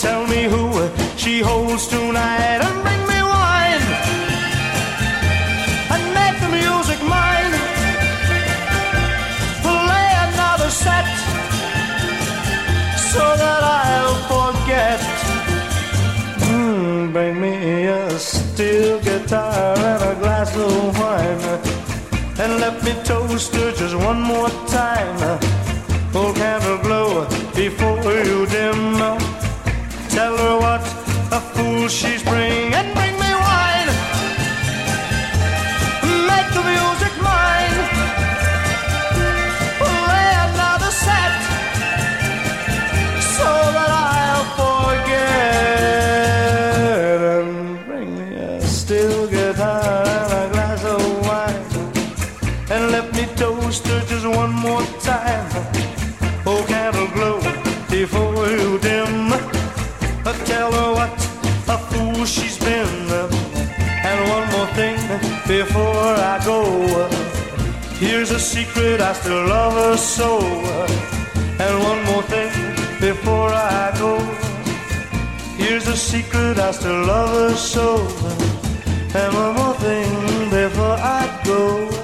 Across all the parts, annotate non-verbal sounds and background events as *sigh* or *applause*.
Tell me who she holds tonight and bring me wine and make the music mine. Play another set so that I'll forget. Mm, bring me a steel guitar and a glass of wine and let me toast her just one more time. Oh, candle glow before you dim. Tell her what a fool she's bring Go. Here's a secret, I still love her so. And one more thing before I go. Here's a secret, I still love her so. And one more thing before I go.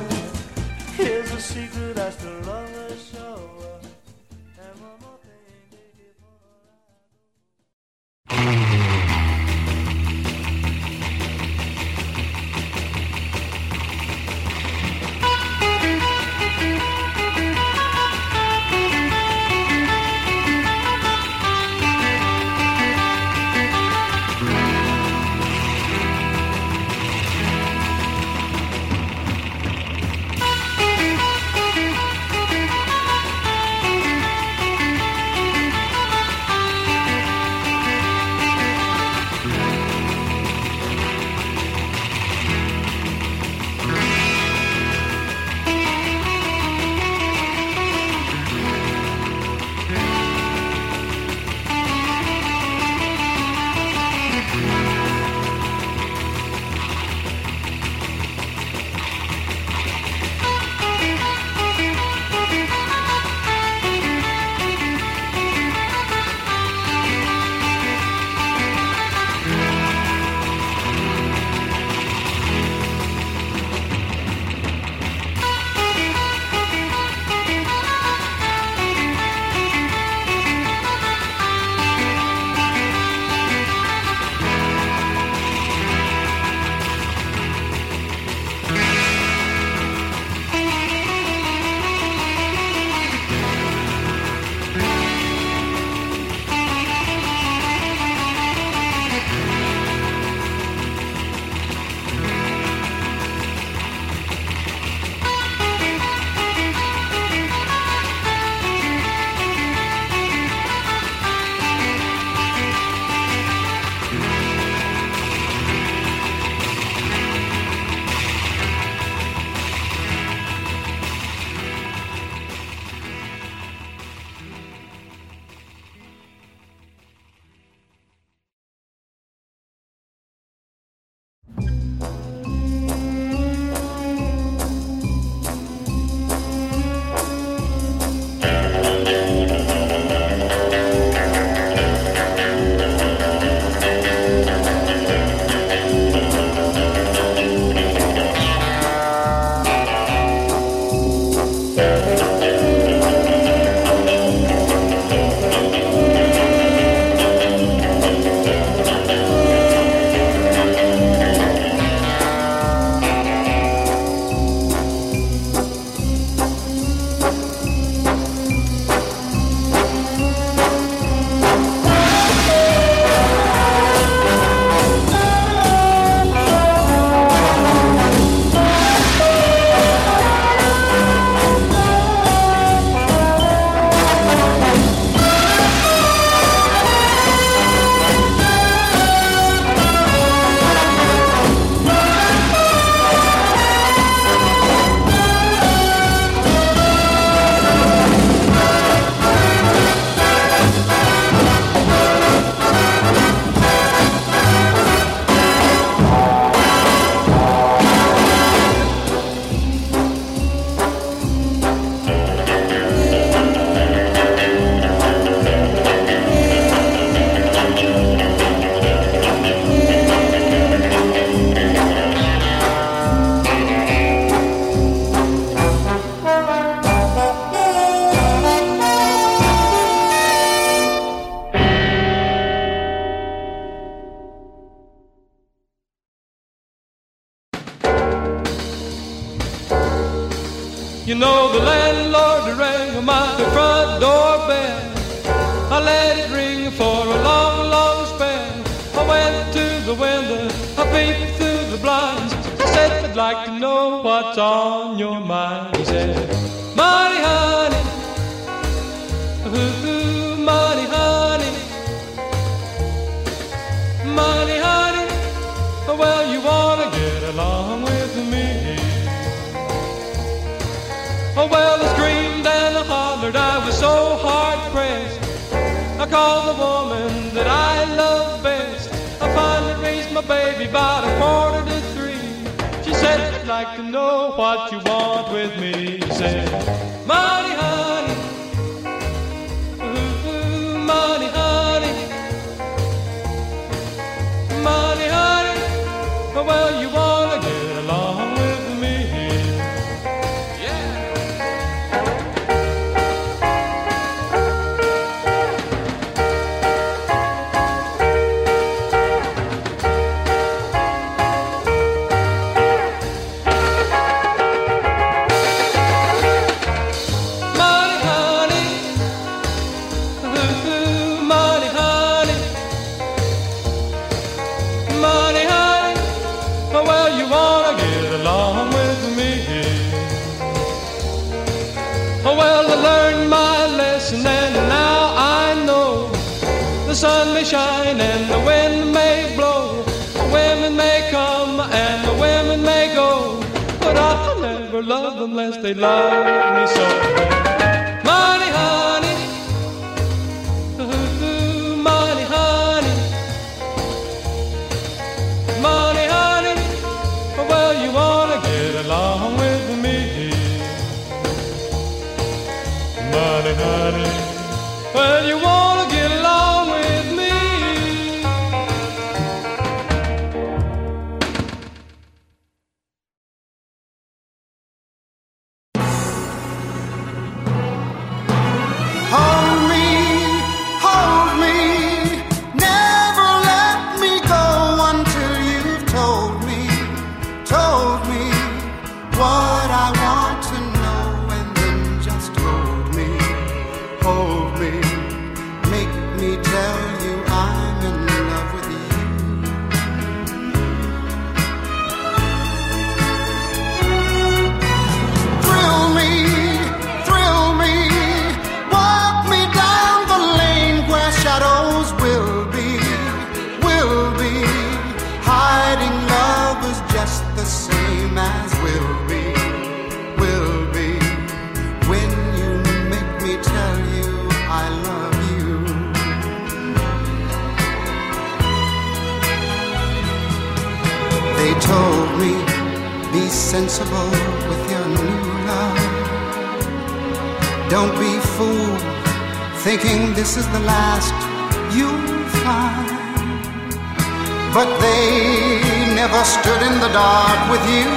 stood in the dark with you,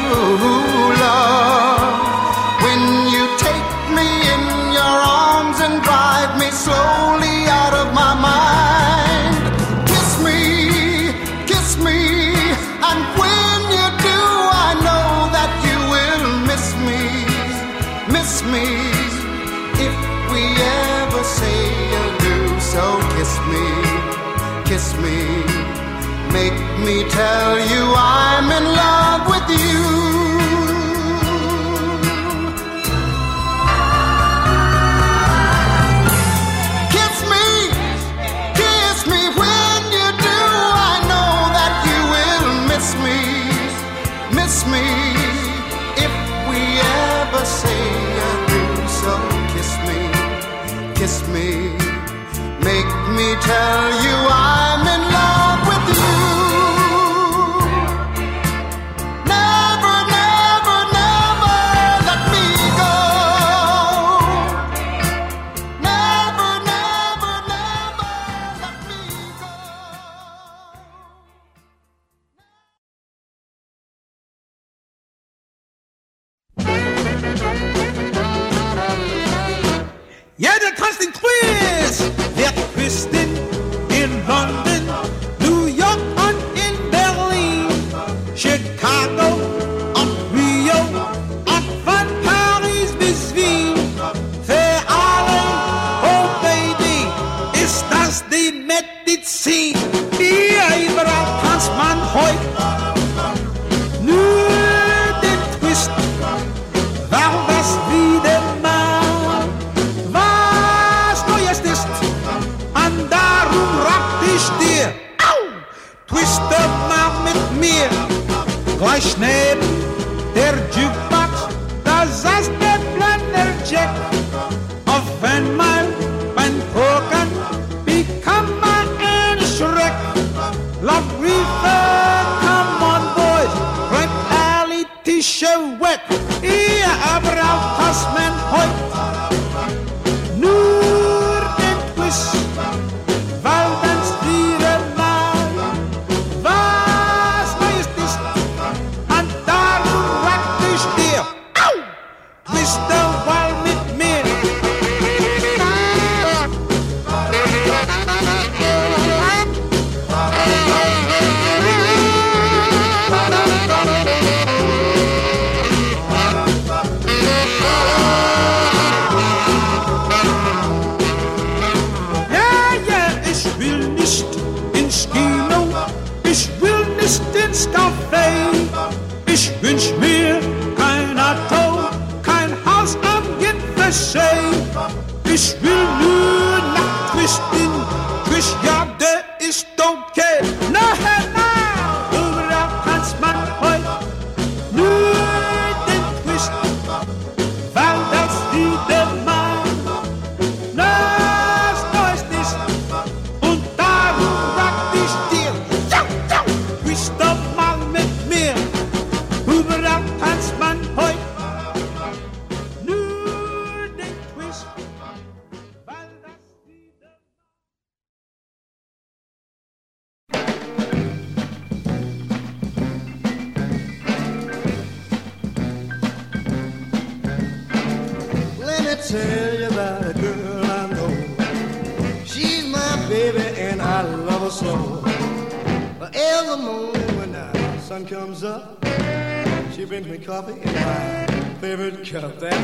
love. When you take me in your arms and drive me slowly. me tell you I'm in love with you. Kiss me, kiss me when you do. I know that you will miss me, miss me if we ever say do. So kiss me, kiss me, make me tell you I. coffee in my favorite cup. That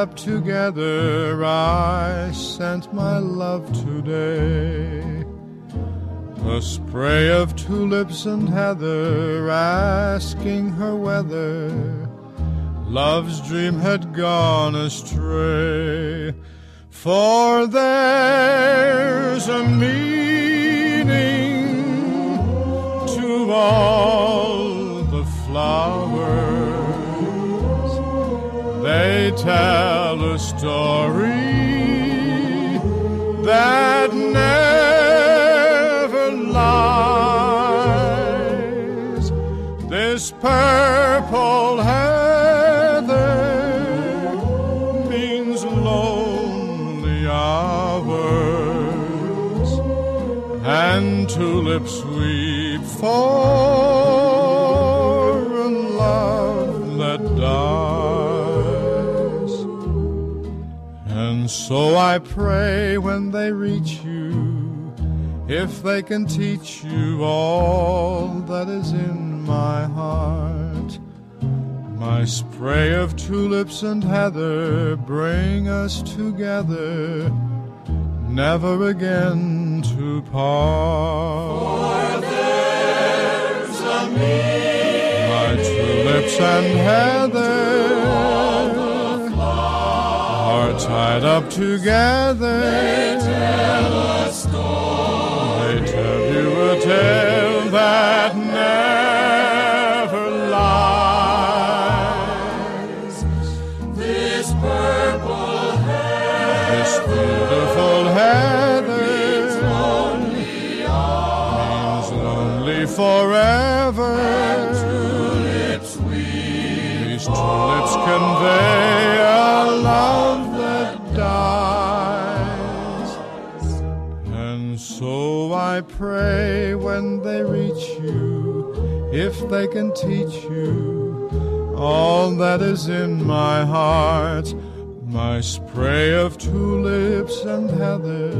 up together I sent my love today. A spray of tulips and heather asking her whether love's dream had gone astray. For there's a meaning to all. They tell a story that never lies. This purple heather means lonely hours and tulips weep for so I pray when they reach you, if they can teach you all that is in my heart. My spray of tulips and heather bring us together, never again to part. For there's a me. My tulips and heather are tied up together. They tell a story. They tell you a tale that never lies. This purple heather, this beautiful heather, means lonely forever. When they reach you, if they can teach you all that is in my heart, my spray of tulips and heather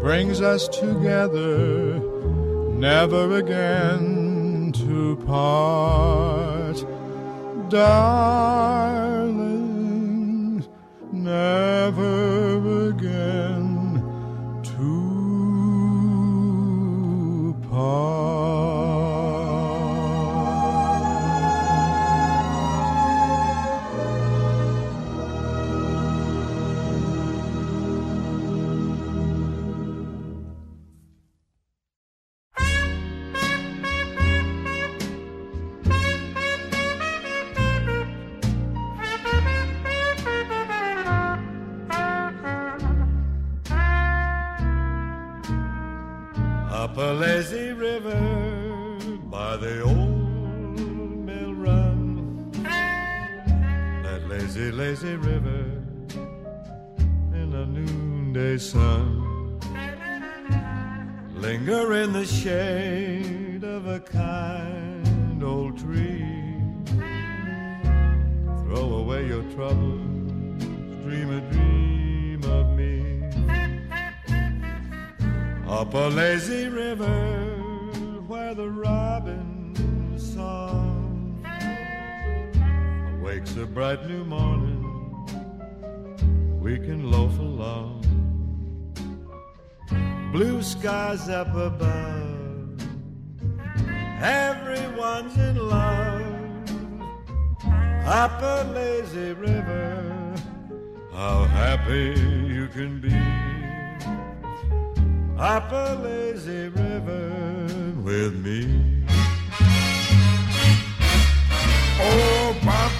brings us together, never again to part. Darling, never old mill run. That lazy, lazy river in the noonday sun. Linger in the shade of a kind old tree. Throw away your troubles, dream a dream of me up a lazy river where the robin's awakes a bright new morning. We can loaf along, blue skies up above. Everyone's in love up a lazy river. How happy you can be up a lazy river with me. Oh, Papa,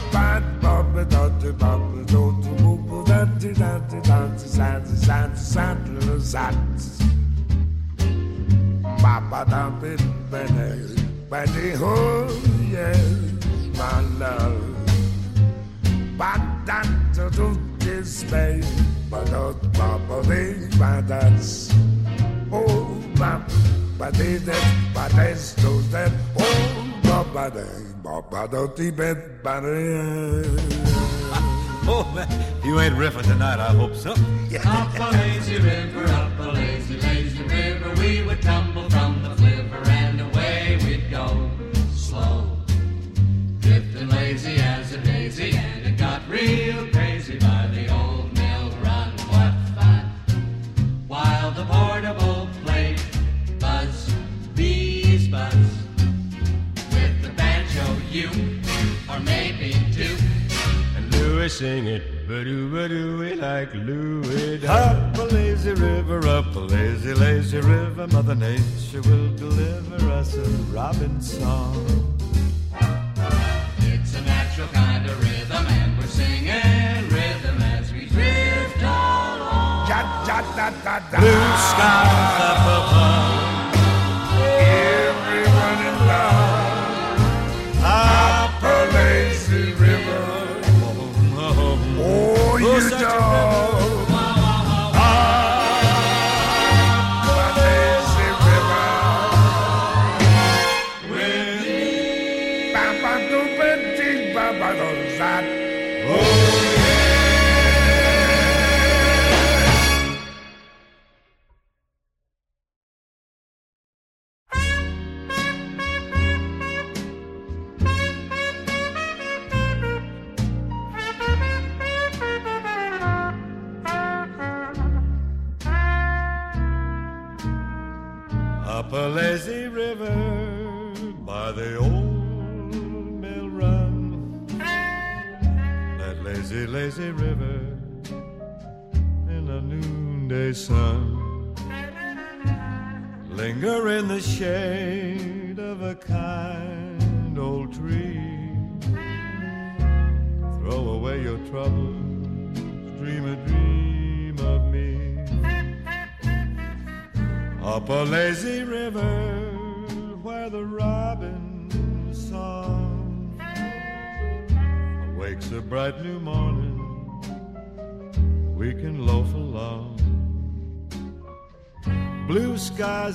Oh, but they that, but that's those that, oh, Oh, man, you ain't riffing tonight, I hope so. Up a lazy river, up a lazy, lazy river, we would tumble from the flivver and away we'd go. Slow, drifting lazy as a daisy, and it got real crazy by the And Louis sing it, ba-doo, ba-doo, like Louis. Up a lazy river, up a lazy, lazy river, Mother Nature will deliver us a robin song. It's a natural kind of rhythm, and we're singing rhythm as we drift along. Ja, ja, da, da, da. Blue skies up above,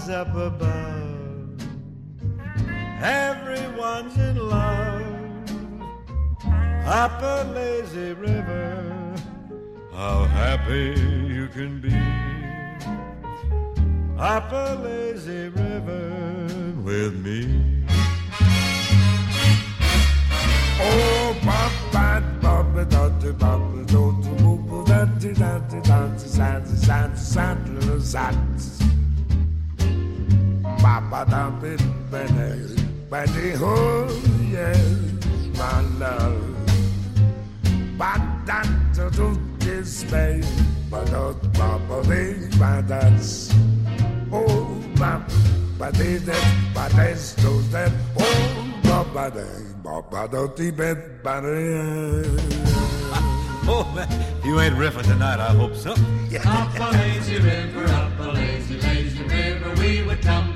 up above. Ba, ba, da, ba, ba, da, di, eh. ba, *laughs* ba, Oh, man, you ain't riffing tonight, I hope so. Up a lazy river, up a lazy, lazy river, we would tumble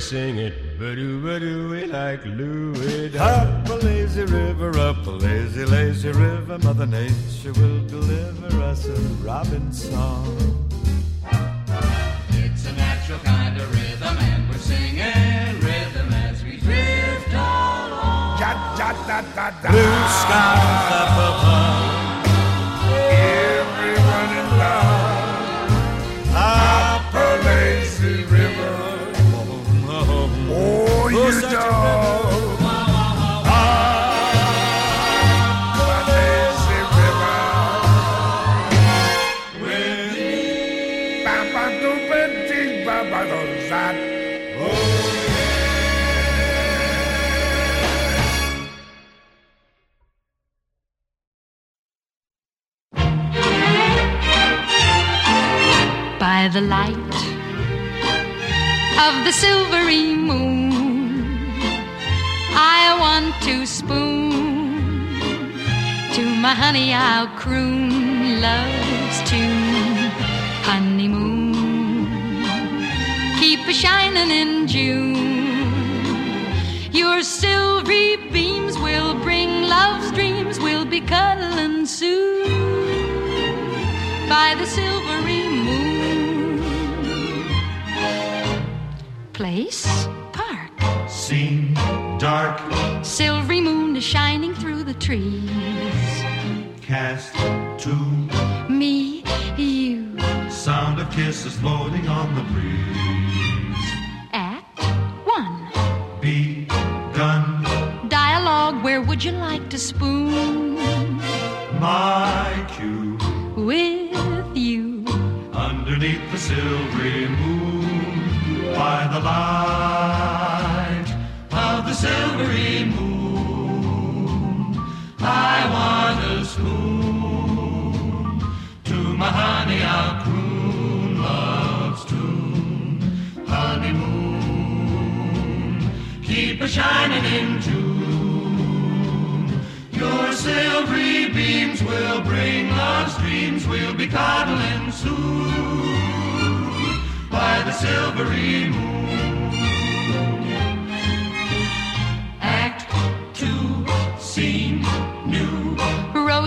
And sing it, ba-doo, ba-doo, we like Louis. Up a lazy river, up a lazy, lazy river, Mother Nature will deliver us a robin song. It's a natural kind of rhythm, and we're singing rhythm as we drift along. Ja, ja, da, da, da. Blue skies up above, Everyone in love. up by the light of the silvery moon. To spoon to my honey. I'll croon love's tune, honeymoon. Keep a shining in June. Your silvery beams will bring love's dreams. We'll be cuddling soon by the silvery moon. Place, Scene dark, silvery moon is shining through the trees. cast to Me, you, sound of kisses floating on the breeze. act one. Begun Dialogue, where would you like to spoon? my cue, With beneath the silvery moon by the light silvery moon. I want a spoon to my honey. I'll croon love's tune. Honeymoon, keep a shining in June. Your silvery beams will bring love's dreams. We'll be coddling soon by the silvery moon.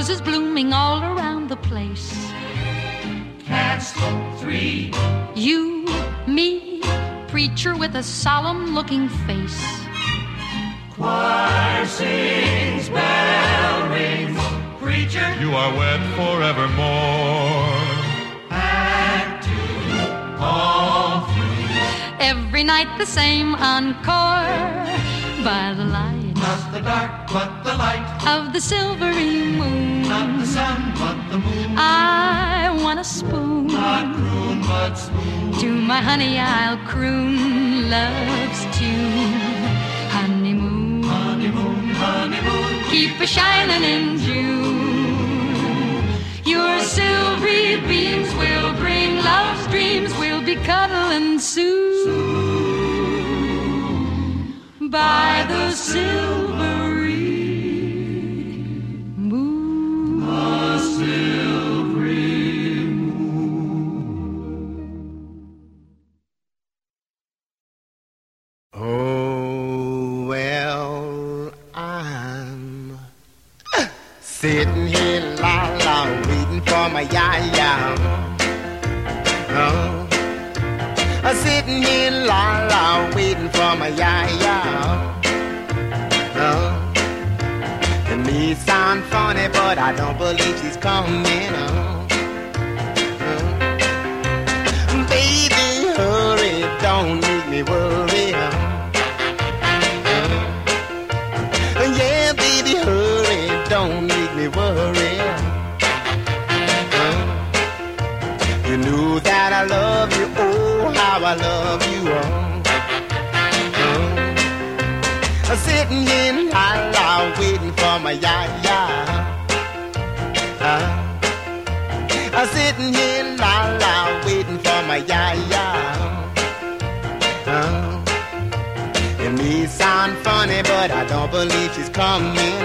Roses blooming all around the place. Cast three, You, me, preacher with a solemn looking face. choir sings, bell rings. Preacher, You are wed forevermore. act two, all three. Every night the same encore by the light Not the dark, but the light. of the silvery moon. Not the sun, but the moon. I want a spoon. Not croon, but spoon. To my honey, I'll croon love's tune. Honeymoon, Honeymoon, honeymoon. keep a shining in June. Your silvery beams will bring love's dreams. We'll be cuddling soon by the silvery but I don't believe she's coming. Oh. Ya. Uh, it may sound funny, but I don't believe she's coming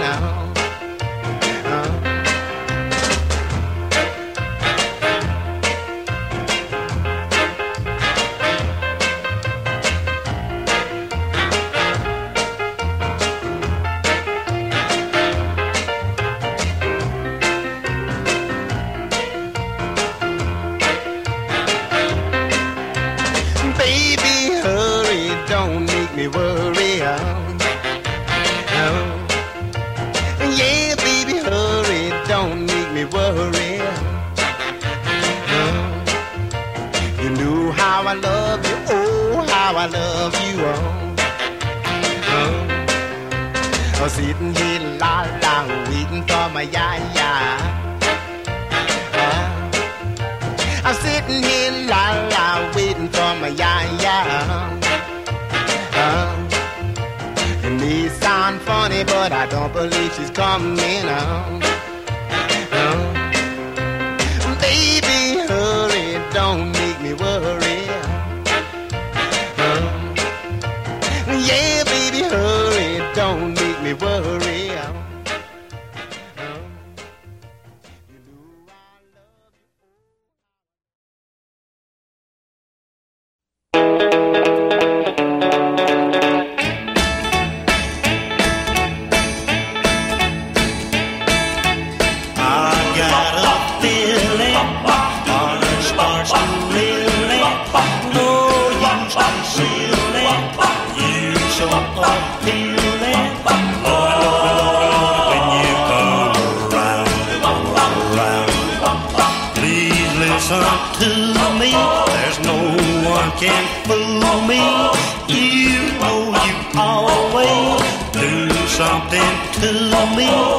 to me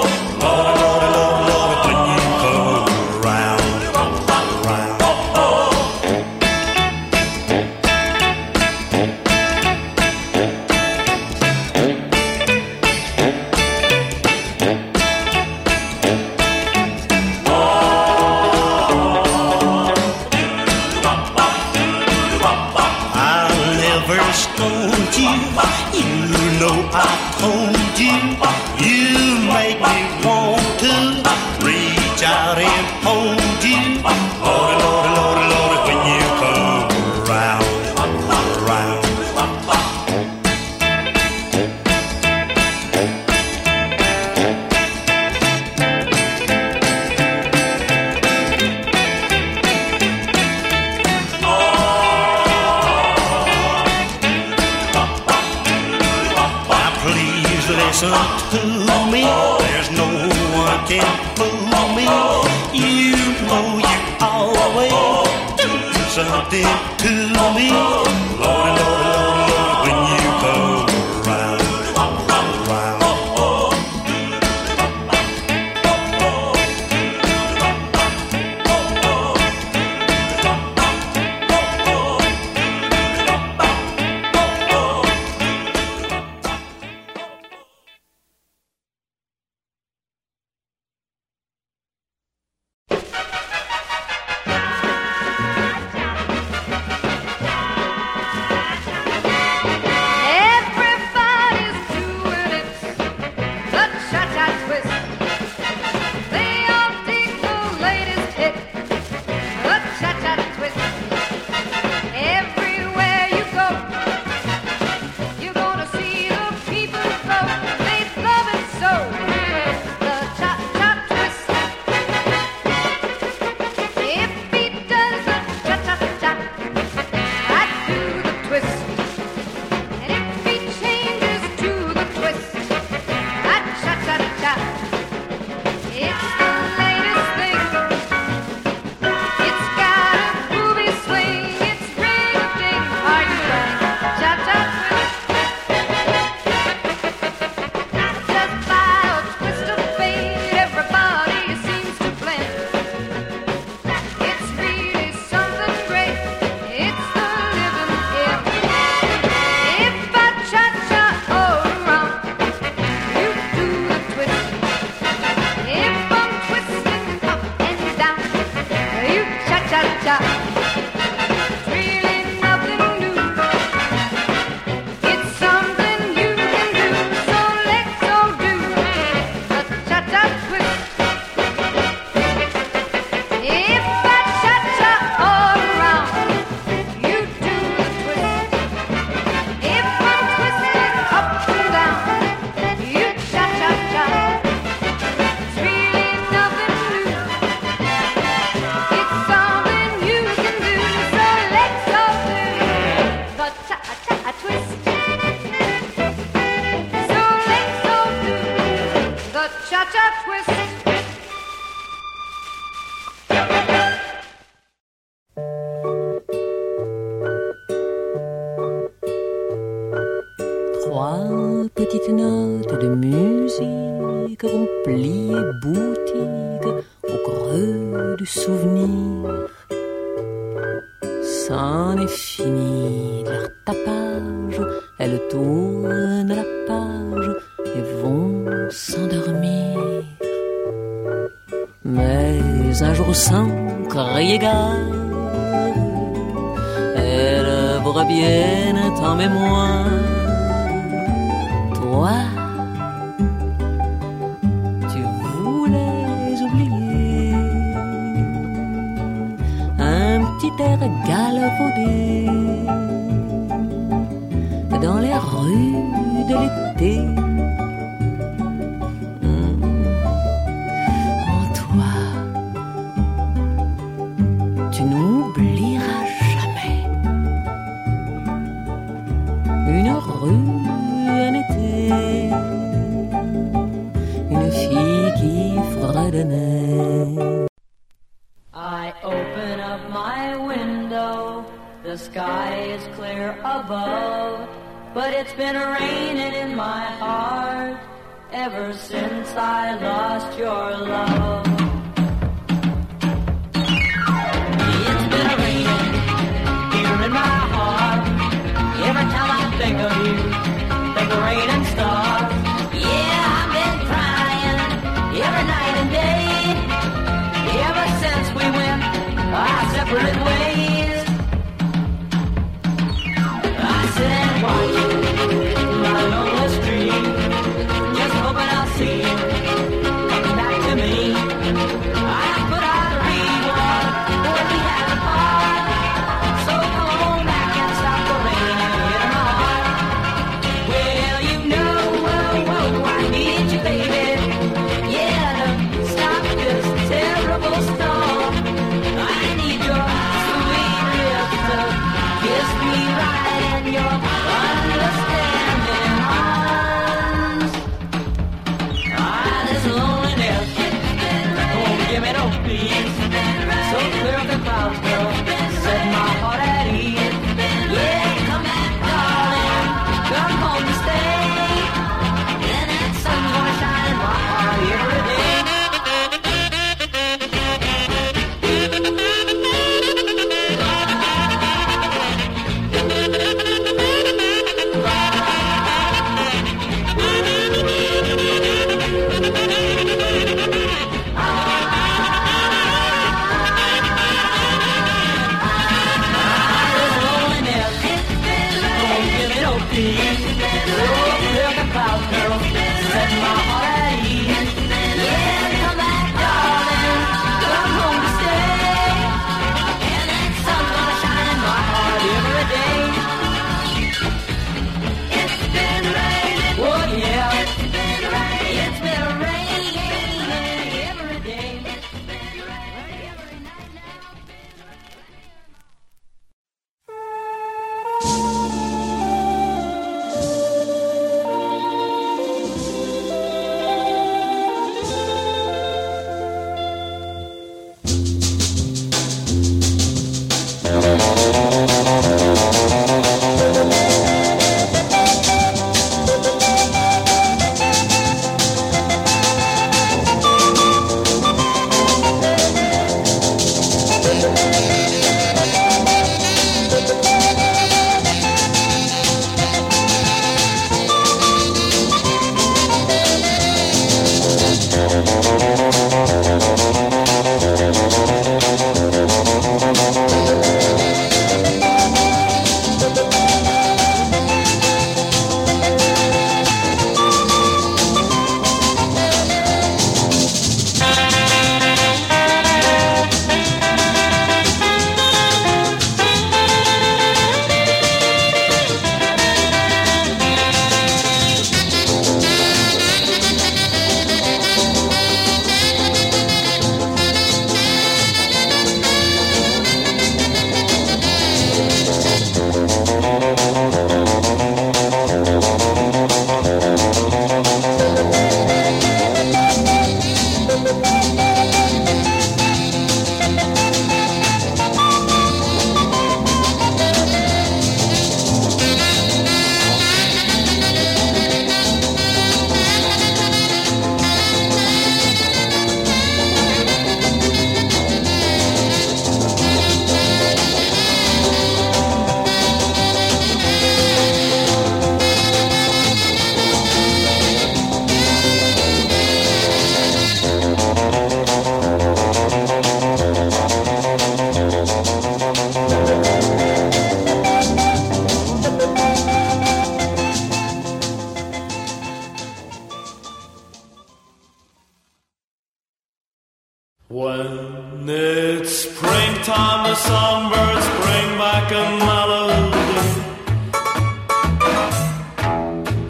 When it's springtime, the songbirds bring back a melody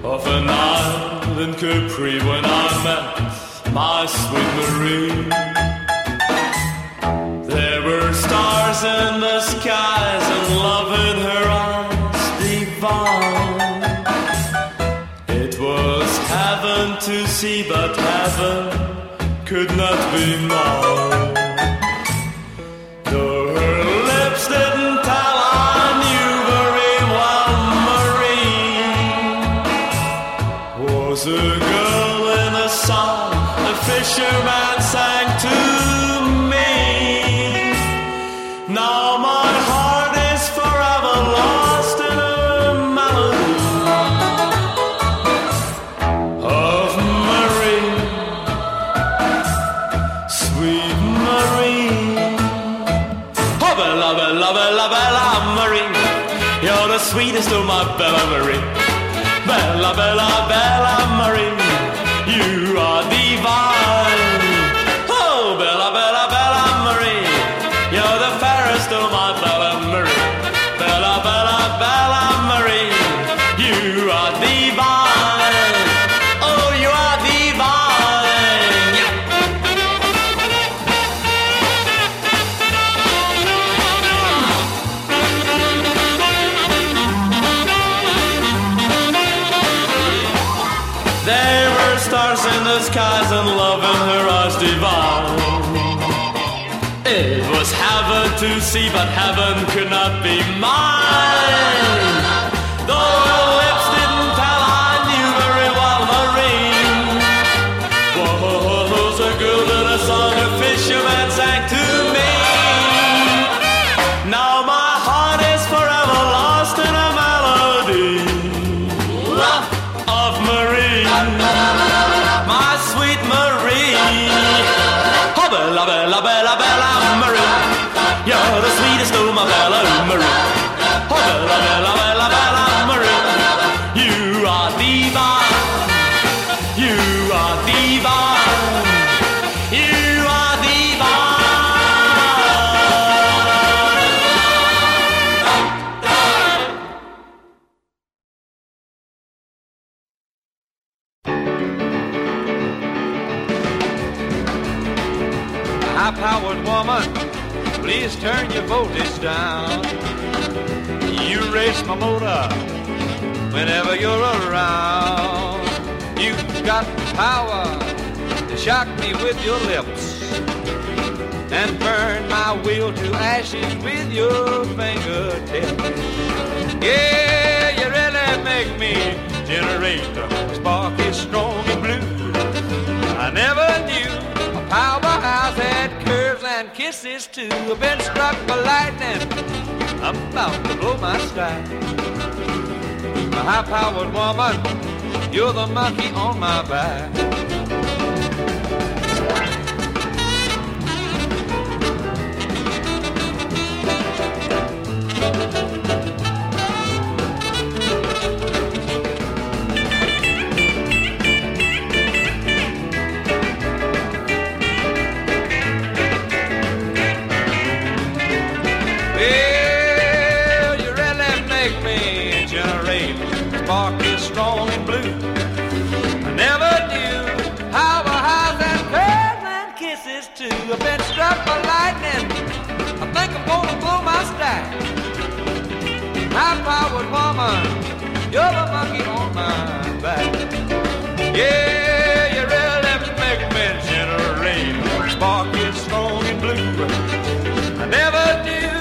of an island Capri when I met my sweet Marie. There were stars in the skies and love in her eyes divine. It was heaven to see, but heaven could not be mine. Sweetest of my Bella Marie. Bella, Bella, Bella ashes with your fingertips. Yeah, you really make me generate the spark is strong and blue. I never knew a powerhouse had curves and kisses too. I've been struck by lightning. I'm about to blow my stride. A high-powered woman, you're the monkey on my back. Struck by lightning. I think I'm gonna blow my stack. High-powered woman, you're the monkey on my back. Yeah, you really make me generate. Spark is strong and blue. I never knew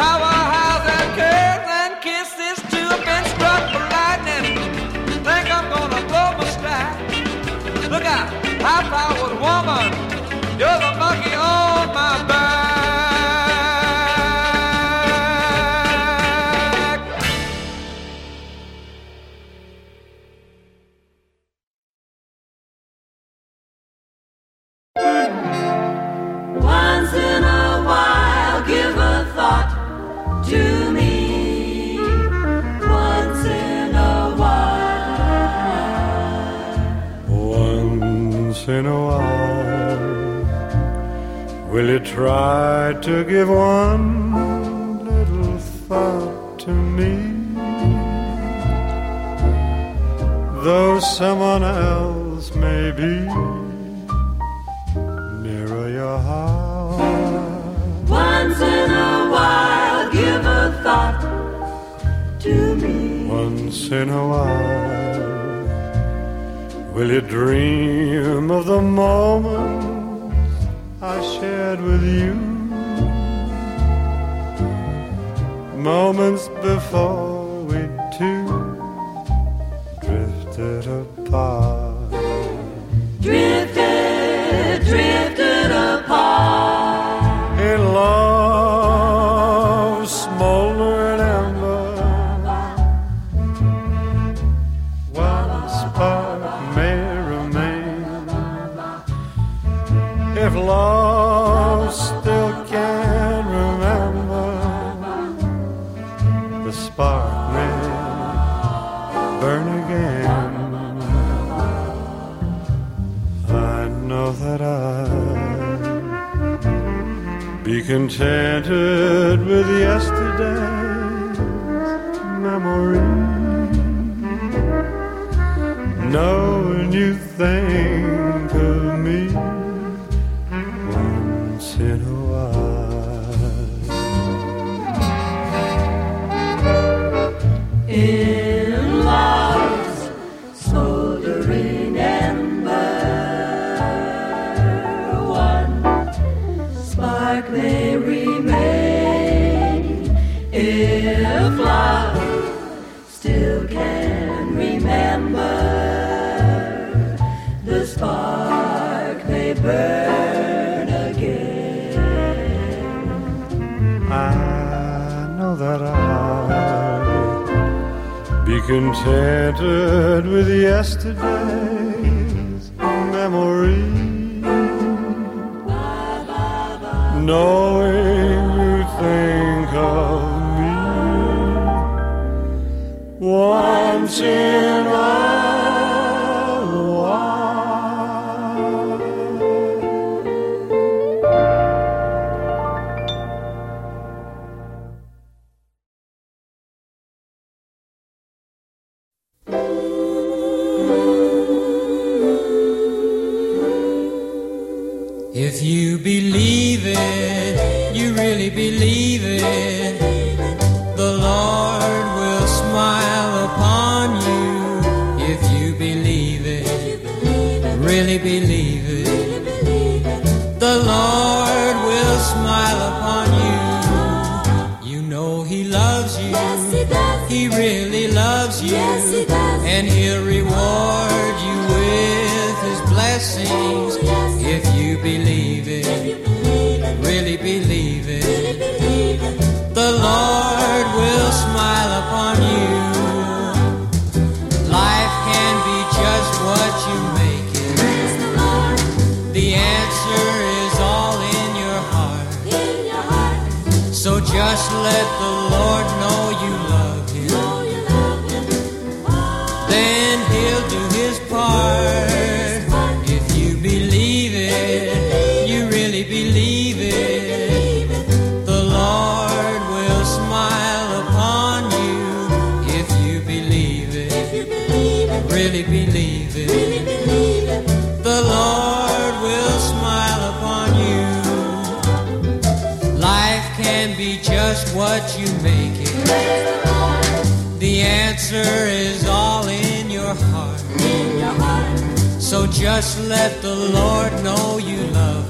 powerhouse and curves and kisses too. I've been struck by lightning. Think I'm gonna blow my stride. Look out, high-powered woman, you're the monkey on in a while, will you try to give one little thought to me? Though someone else may be nearer your heart. Once in a while, give a thought to me. Once in a while, will you dream of the moments I shared with you? Moments before we two drifted apart. Contented with yesterday's memory. Knowing you think Be contented with yesterday's memory. Knowing you think of me once in my just let the Lord know you love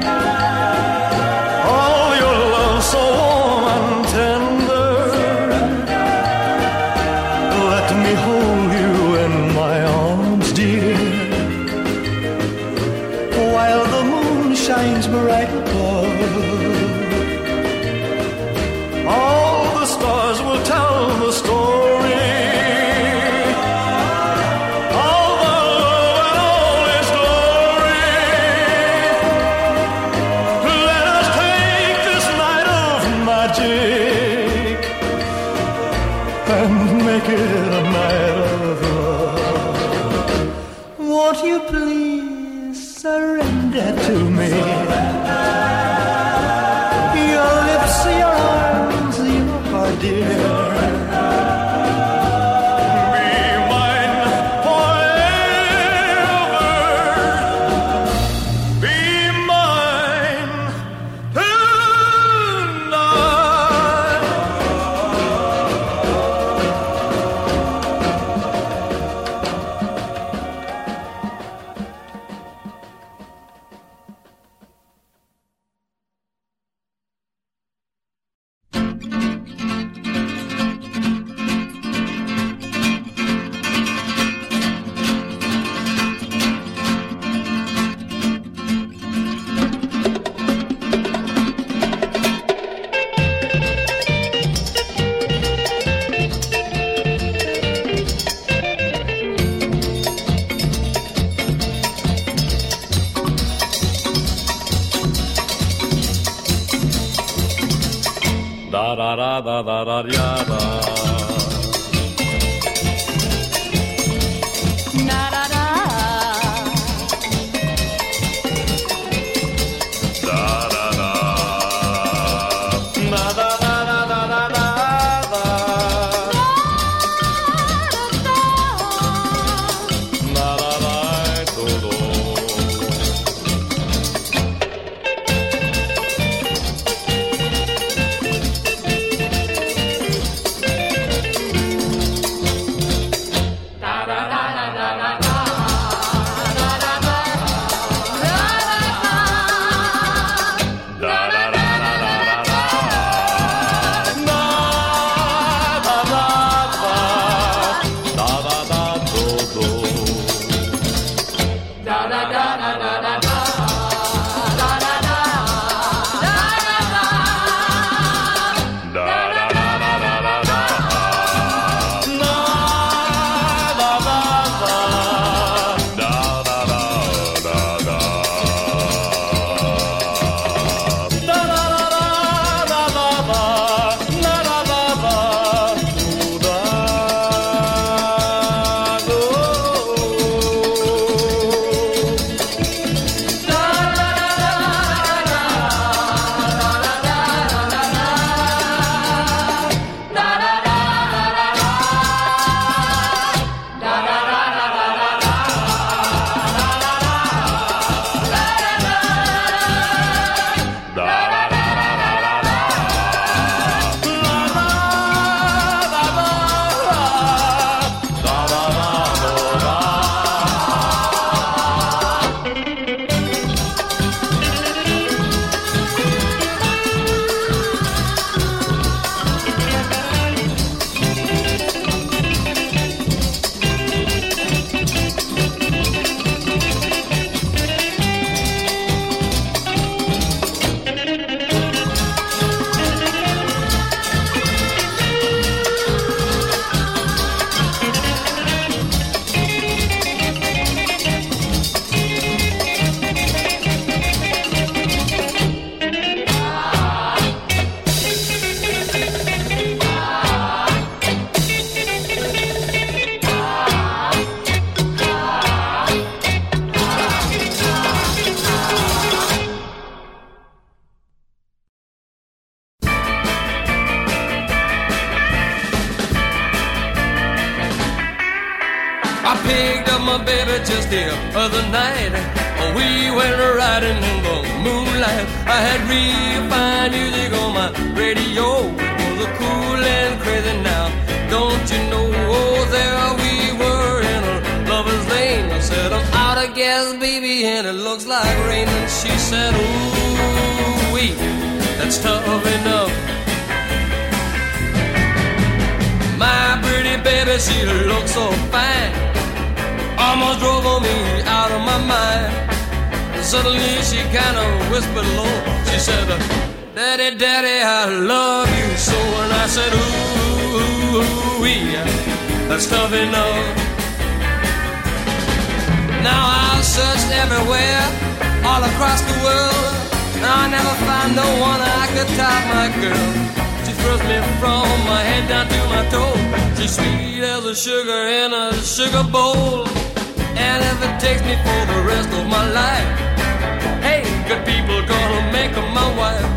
As a sugar in a sugar bowl. And if it takes me for the rest of my life, hey, good people gonna make her my wife.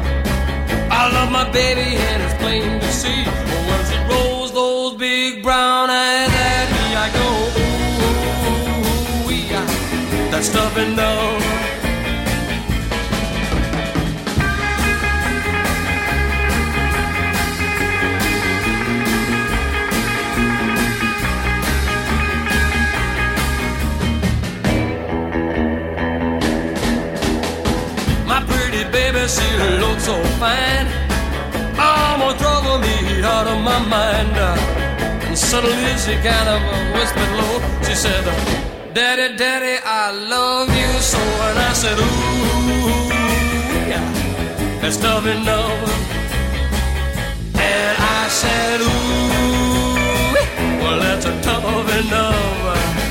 I love my baby and it's plain to see. But when she rolls those big brown eyes at me, I go, ooh, yeah, that's tough enough. My baby, she so fine. Almost drove me out of my mind. And suddenly she kind of whispered low. She said, Daddy, Daddy, I love you so. And I said, Ooh, yeah, that's tough enough. And I said, Ooh, well, that's a tough enough.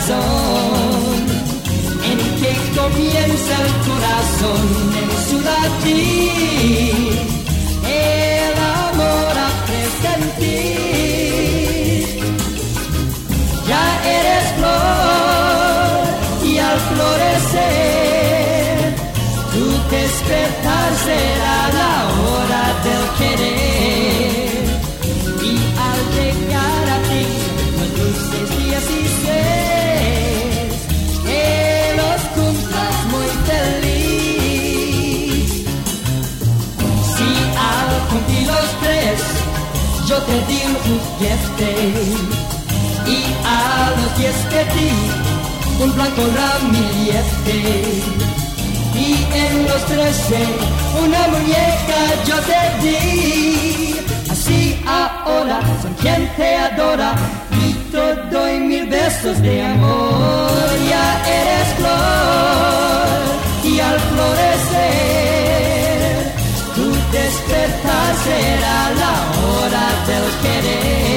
En que comienza el corazón en su latir. El amor a presentir. Ya eres flor y al florecer, tu despertar yo te di un fieste y a los diez te di un blanco ramillete. Y en los trece una muñeca yo te di. Así ahora son quien te adora. Y te doy mil besos de amor. Ya eres flor y al florecer tu despertar será la hora te los quede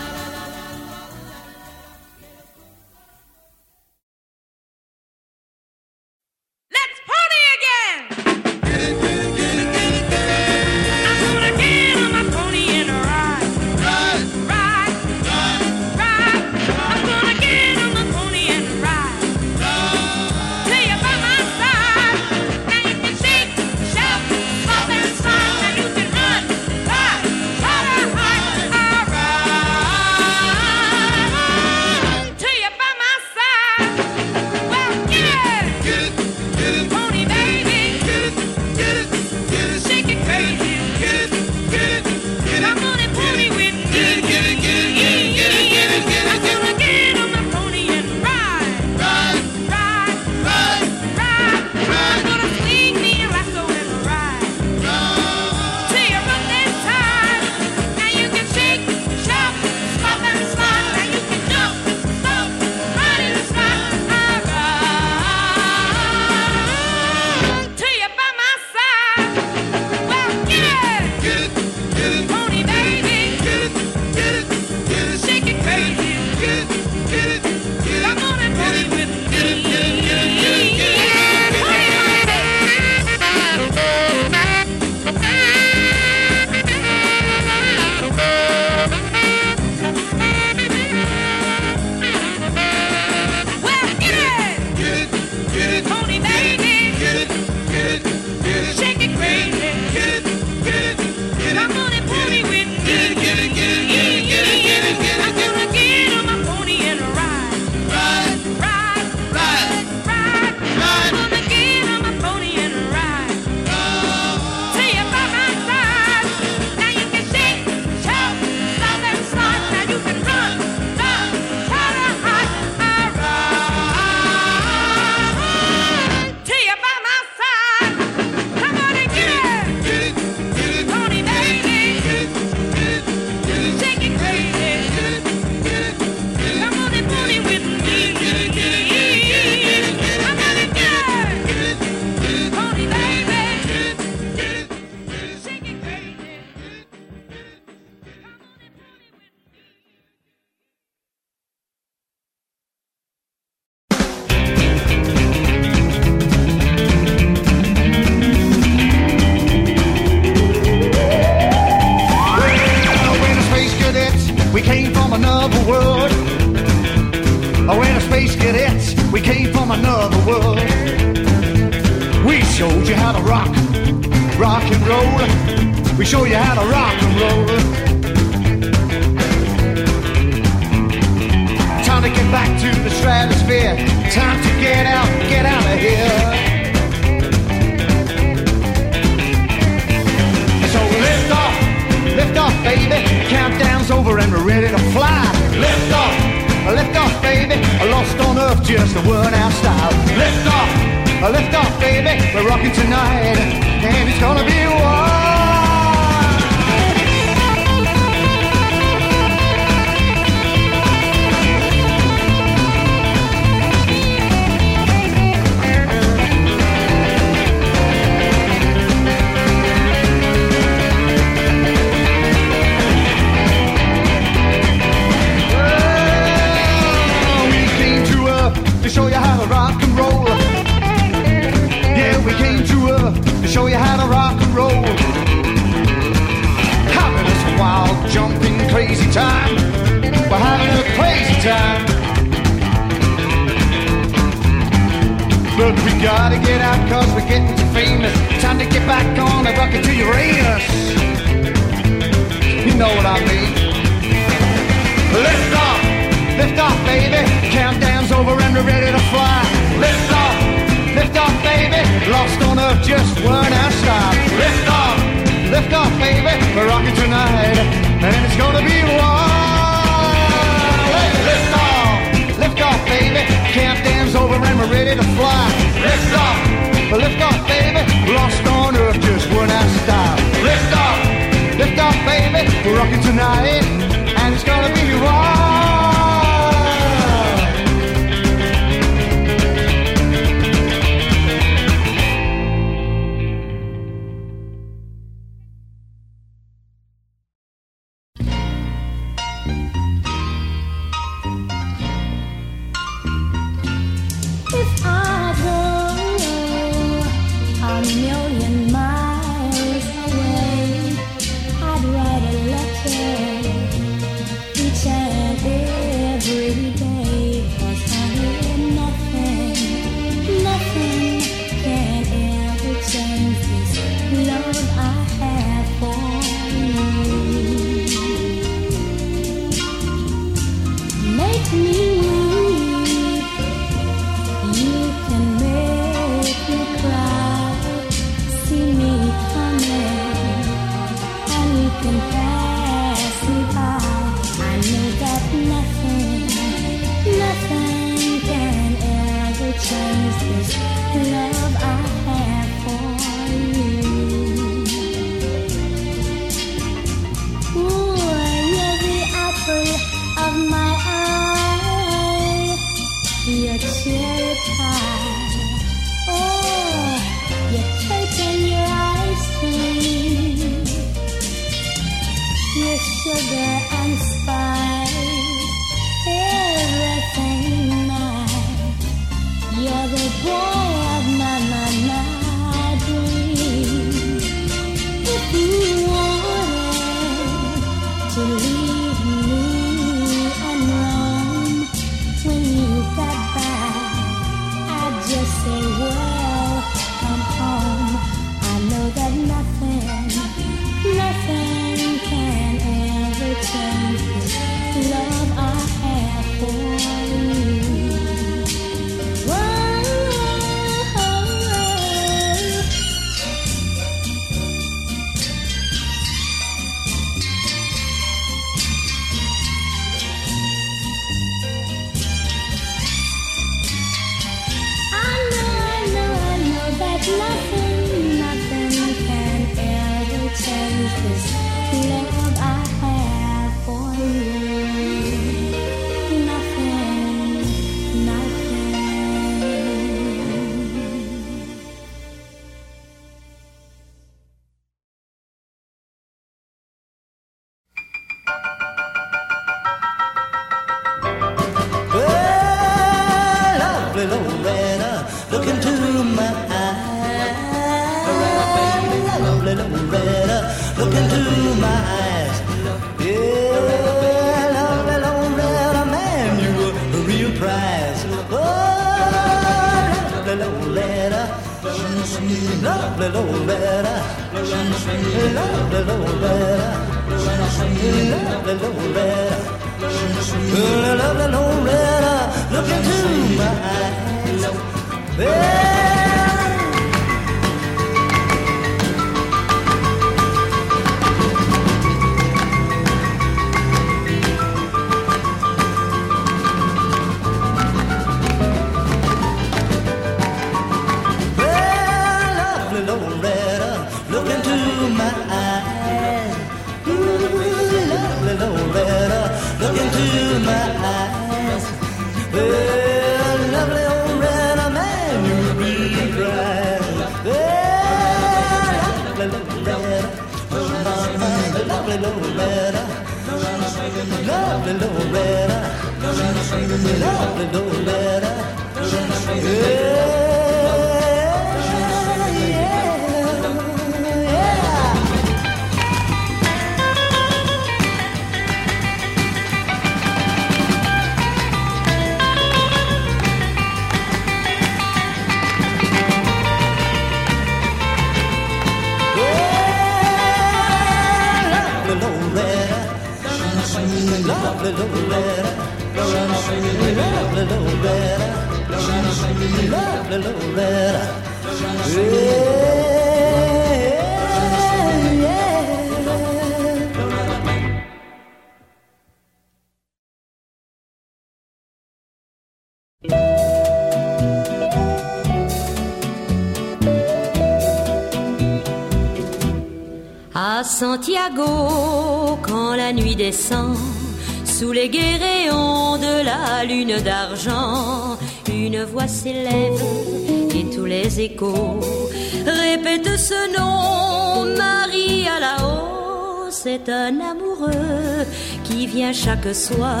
Un amoureux qui vient chaque soir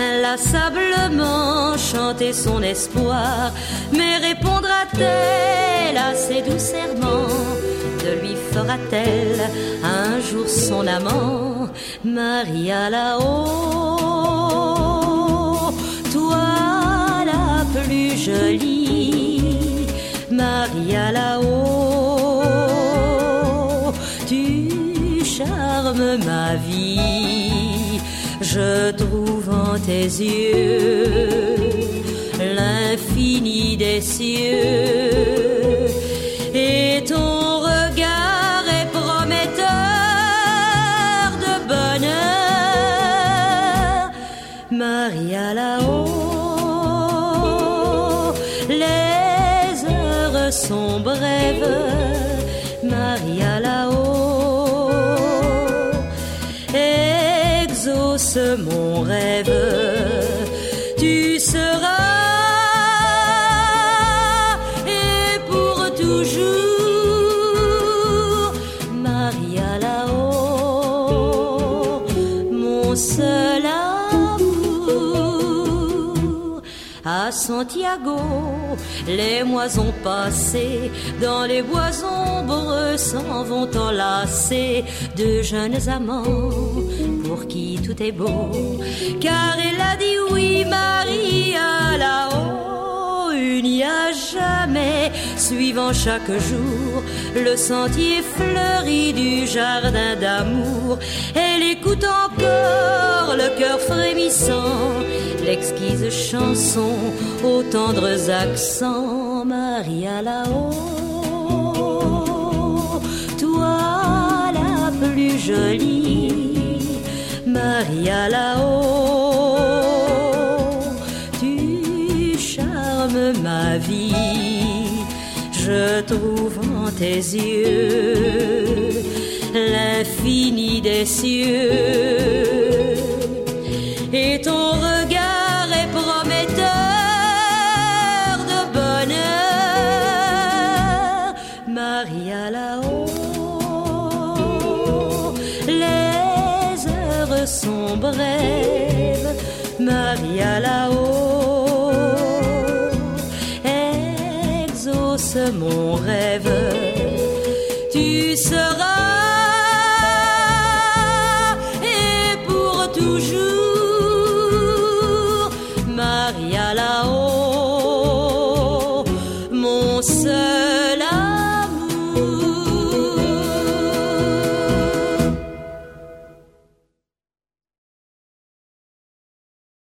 inlassablement chanter son espoir. Mais répondra-t-elle doux serments De lui fera-t-elle un jour son amant Marie à la haut, toi la plus jolie, Marie à charmes ma vie. Je trouve en tes yeux l'infini des cieux les mois ont passé, dans les bois ombres s'en vont enlacer de jeunes amants pour qui tout est beau. Car elle a dit oui, Marie à la haut, il n'y a jamais, suivant chaque jour, le sentier fleuri du jardin d'amour. Elle écoute encore le cœur frémissant, l'exquise chanson aux tendres accents. Marie à la haut, toi la plus jolie, Marie à la haut, tu charmes ma vie. Je trouve en tes yeux l'infini des cieux et ton